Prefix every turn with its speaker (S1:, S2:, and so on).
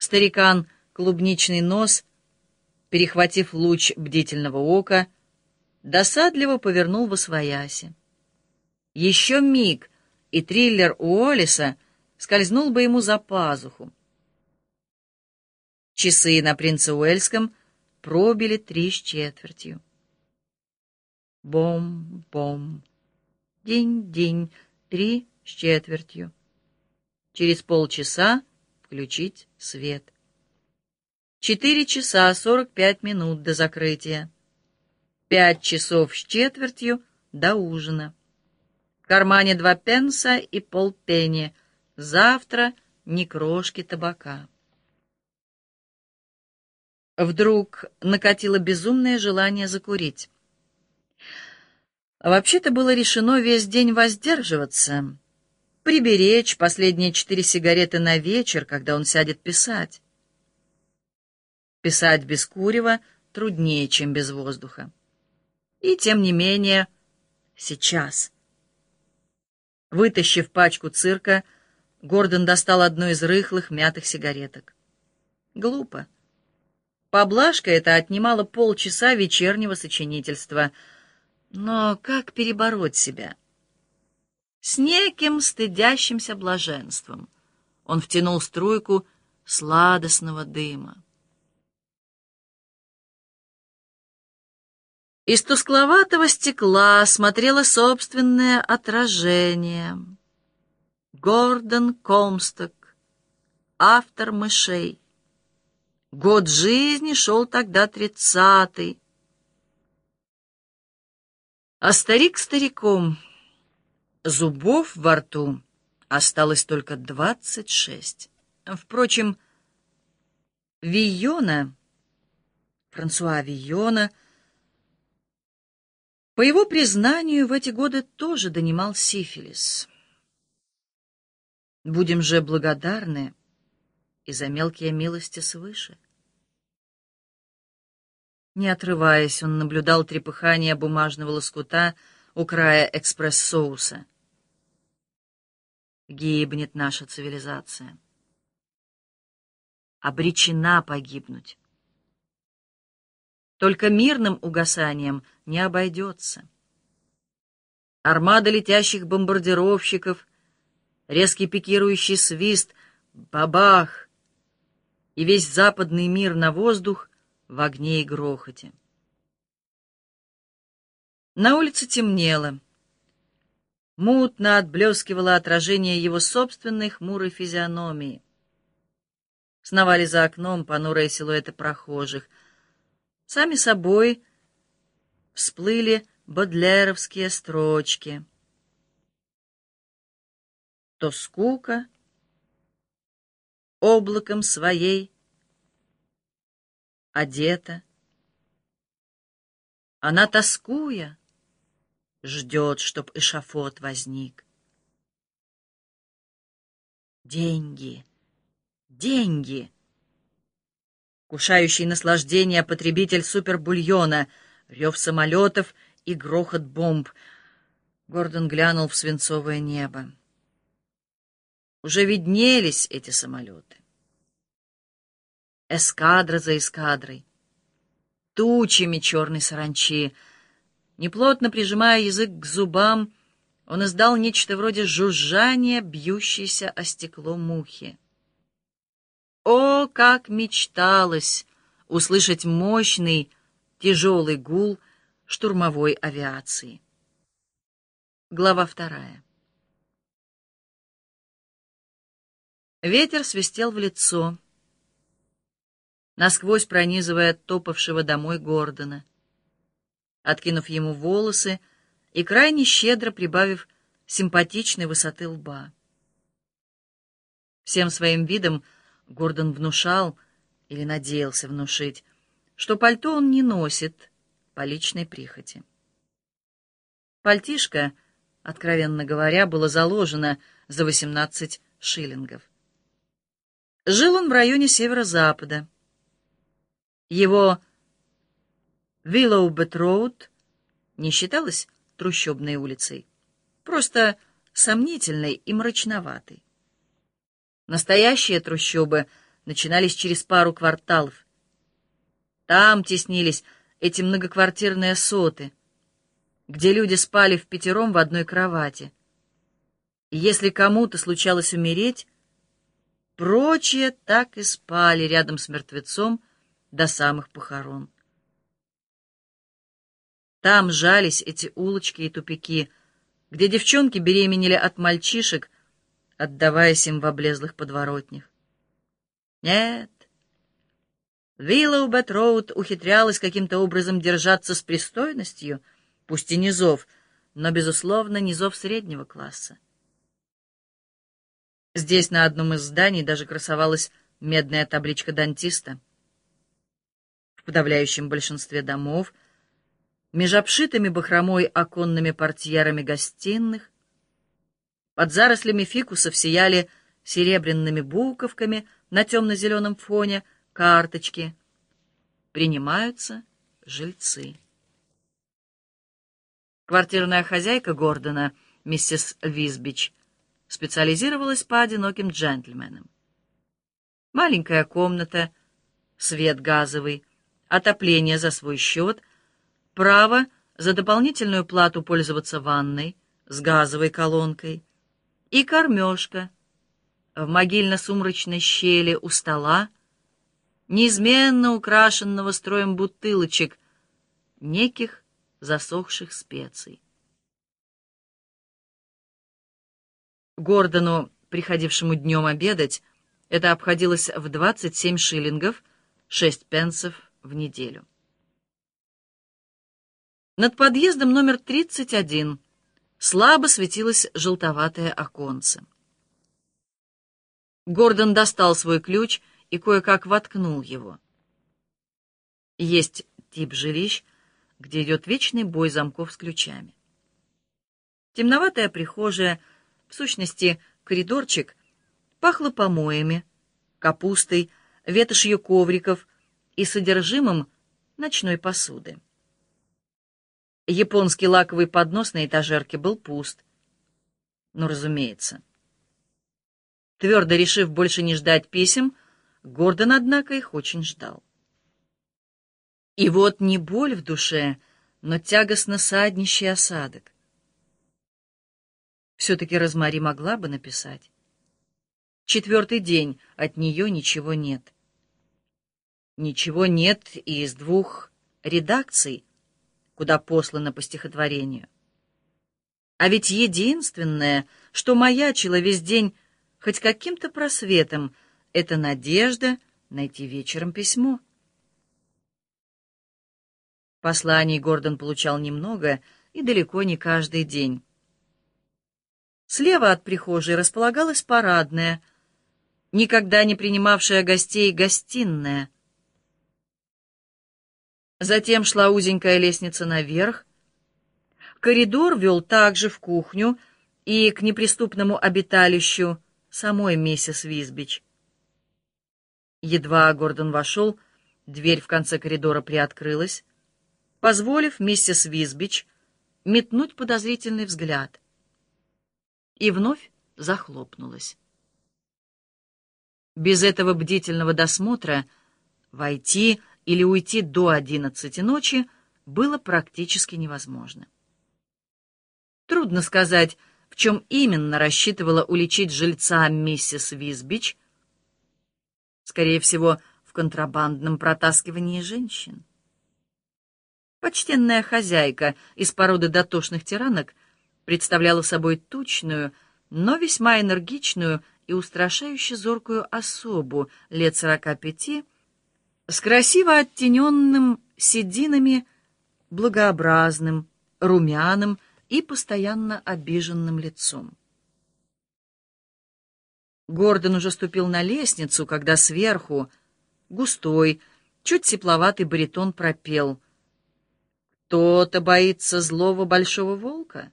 S1: Старикан, клубничный нос, перехватив луч бдительного ока, досадливо повернул во свояси. Еще миг, и триллер Уоллиса скользнул бы ему за пазуху. Часы на принце Уэльском пробили три с четвертью. Бом-бом, день-день, три с четвертью. Через полчаса включить свет. Четыре часа сорок пять минут до закрытия. Пять часов с четвертью до ужина. В кармане два пенса и полпенни. Завтра ни крошки табака. Вдруг накатило безумное желание закурить. Вообще-то было решено весь день воздерживаться, приберечь последние четыре сигареты на вечер, когда он сядет писать. Писать без курева труднее, чем без воздуха. И тем не менее, сейчас. Вытащив пачку цирка, Гордон достал одну из рыхлых мятых сигареток. Глупо. Поблажка это отнимала полчаса вечернего сочинительства. Но как перебороть себя? С неким стыдящимся блаженством. Он втянул струйку сладостного дыма. Из тускловатого стекла смотрело собственное отражение. Гордон Комсток, автор «Мышей». Год жизни шел тогда тридцатый. А старик стариком — Зубов во рту осталось только двадцать шесть. Впрочем, Вийона, Франсуа Вийона, по его признанию, в эти годы тоже донимал сифилис. Будем же благодарны и за мелкие милости свыше. Не отрываясь, он наблюдал трепыхание бумажного лоскута у края экспресс-соуса гибнет наша цивилизация. Обречена погибнуть. Только мирным угасанием не обойдется. Армада летящих бомбардировщиков, резкий пикирующий свист, бабах, и весь западный мир на воздух в огне и грохоте. На улице темнело. Мутно отблескивало отражение его собственной хмурой физиономии. Сновали за окном понурые силуэты прохожих. Сами собой всплыли бодлеровские строчки. То скука облаком своей одета, она тоскуя, ждет, чтоб эшафот возник. Деньги, деньги. Кушающий наслаждение потребитель супербульона, рев самолетов и грохот бомб. Гордон глянул в свинцовое небо. Уже виднелись эти самолеты. Эскадра за эскадрой, тучами черной саранчи — Неплотно прижимая язык к зубам, он издал нечто вроде жужжания, бьющейся о стекло мухи. О, как мечталось услышать мощный, тяжелый гул штурмовой авиации. Глава вторая. Ветер свистел в лицо, насквозь пронизывая топавшего домой Гордона откинув ему волосы и крайне щедро прибавив симпатичной высоты лба. Всем своим видом Гордон внушал, или надеялся внушить, что пальто он не носит по личной прихоти. Пальтишко, откровенно говоря, было заложено за 18 шиллингов. Жил он в районе северо-запада. Его Виллоубет-Роуд не считалась трущобной улицей, просто сомнительной и мрачноватой. Настоящие трущобы начинались через пару кварталов. Там теснились эти многоквартирные соты, где люди спали в пятером в одной кровати. И если кому-то случалось умереть, прочие так и спали рядом с мертвецом до самых похорон. Там жались эти улочки и тупики, где девчонки беременели от мальчишек, отдаваясь им в облезлых подворотнях. Нет, Виллоу-Бет-Роуд ухитрялась каким-то образом держаться с пристойностью, пусть и низов, но, безусловно, низов среднего класса. Здесь на одном из зданий даже красовалась медная табличка дантиста. В подавляющем большинстве домов — меж обшитыми бахромой оконными портьерами гостиных. Под зарослями фикусов сияли серебряными буковками на темно-зеленом фоне карточки. Принимаются жильцы. Квартирная хозяйка Гордона, миссис Визбич, специализировалась по одиноким джентльменам. Маленькая комната, свет газовый, отопление за свой счет — право за дополнительную плату пользоваться ванной с газовой колонкой и кормежка в могильно-сумрачной щели у стола, неизменно украшенного строем бутылочек, неких засохших специй. Гордону, приходившему днем обедать, это обходилось в 27 шиллингов, 6 пенсов в неделю. Над подъездом номер 31 слабо светилось желтоватое оконце. Гордон достал свой ключ и кое-как воткнул его. Есть тип жилищ, где идет вечный бой замков с ключами. Темноватая прихожая, в сущности, коридорчик, пахло помоями, капустой, ветошью ковриков и содержимым ночной посуды. Японский лаковый поднос на этажерке был пуст. Ну, разумеется. Твердо решив больше не ждать писем, Гордон, однако, их очень ждал. И вот не боль в душе, но тягостно саднищий осадок. Все-таки Розмари могла бы написать. Четвертый день, от нее ничего нет. Ничего нет и из двух редакций — куда послано по стихотворению. А ведь единственное, что маячило весь день хоть каким-то просветом, это надежда найти вечером письмо. Посланий Гордон получал немного и далеко не каждый день. Слева от прихожей располагалась парадная, никогда не принимавшая гостей гостиная — Затем шла узенькая лестница наверх. Коридор вел также в кухню и к неприступному обиталищу самой миссис Визбич. Едва Гордон вошел, дверь в конце коридора приоткрылась, позволив миссис Визбич метнуть подозрительный взгляд. И вновь захлопнулась. Без этого бдительного досмотра войти или уйти до одиннадцати ночи было практически невозможно. Трудно сказать, в чем именно рассчитывала уличить жильца миссис Визбич, скорее всего, в контрабандном протаскивании женщин. Почтенная хозяйка из породы дотошных тиранок представляла собой тучную, но весьма энергичную и устрашающе зоркую особу лет сорока пяти, с красиво оттененным сединами, благообразным, румяным и постоянно обиженным лицом. Гордон уже ступил на лестницу, когда сверху густой, чуть тепловатый баритон пропел. «Кто-то боится злого большого волка?»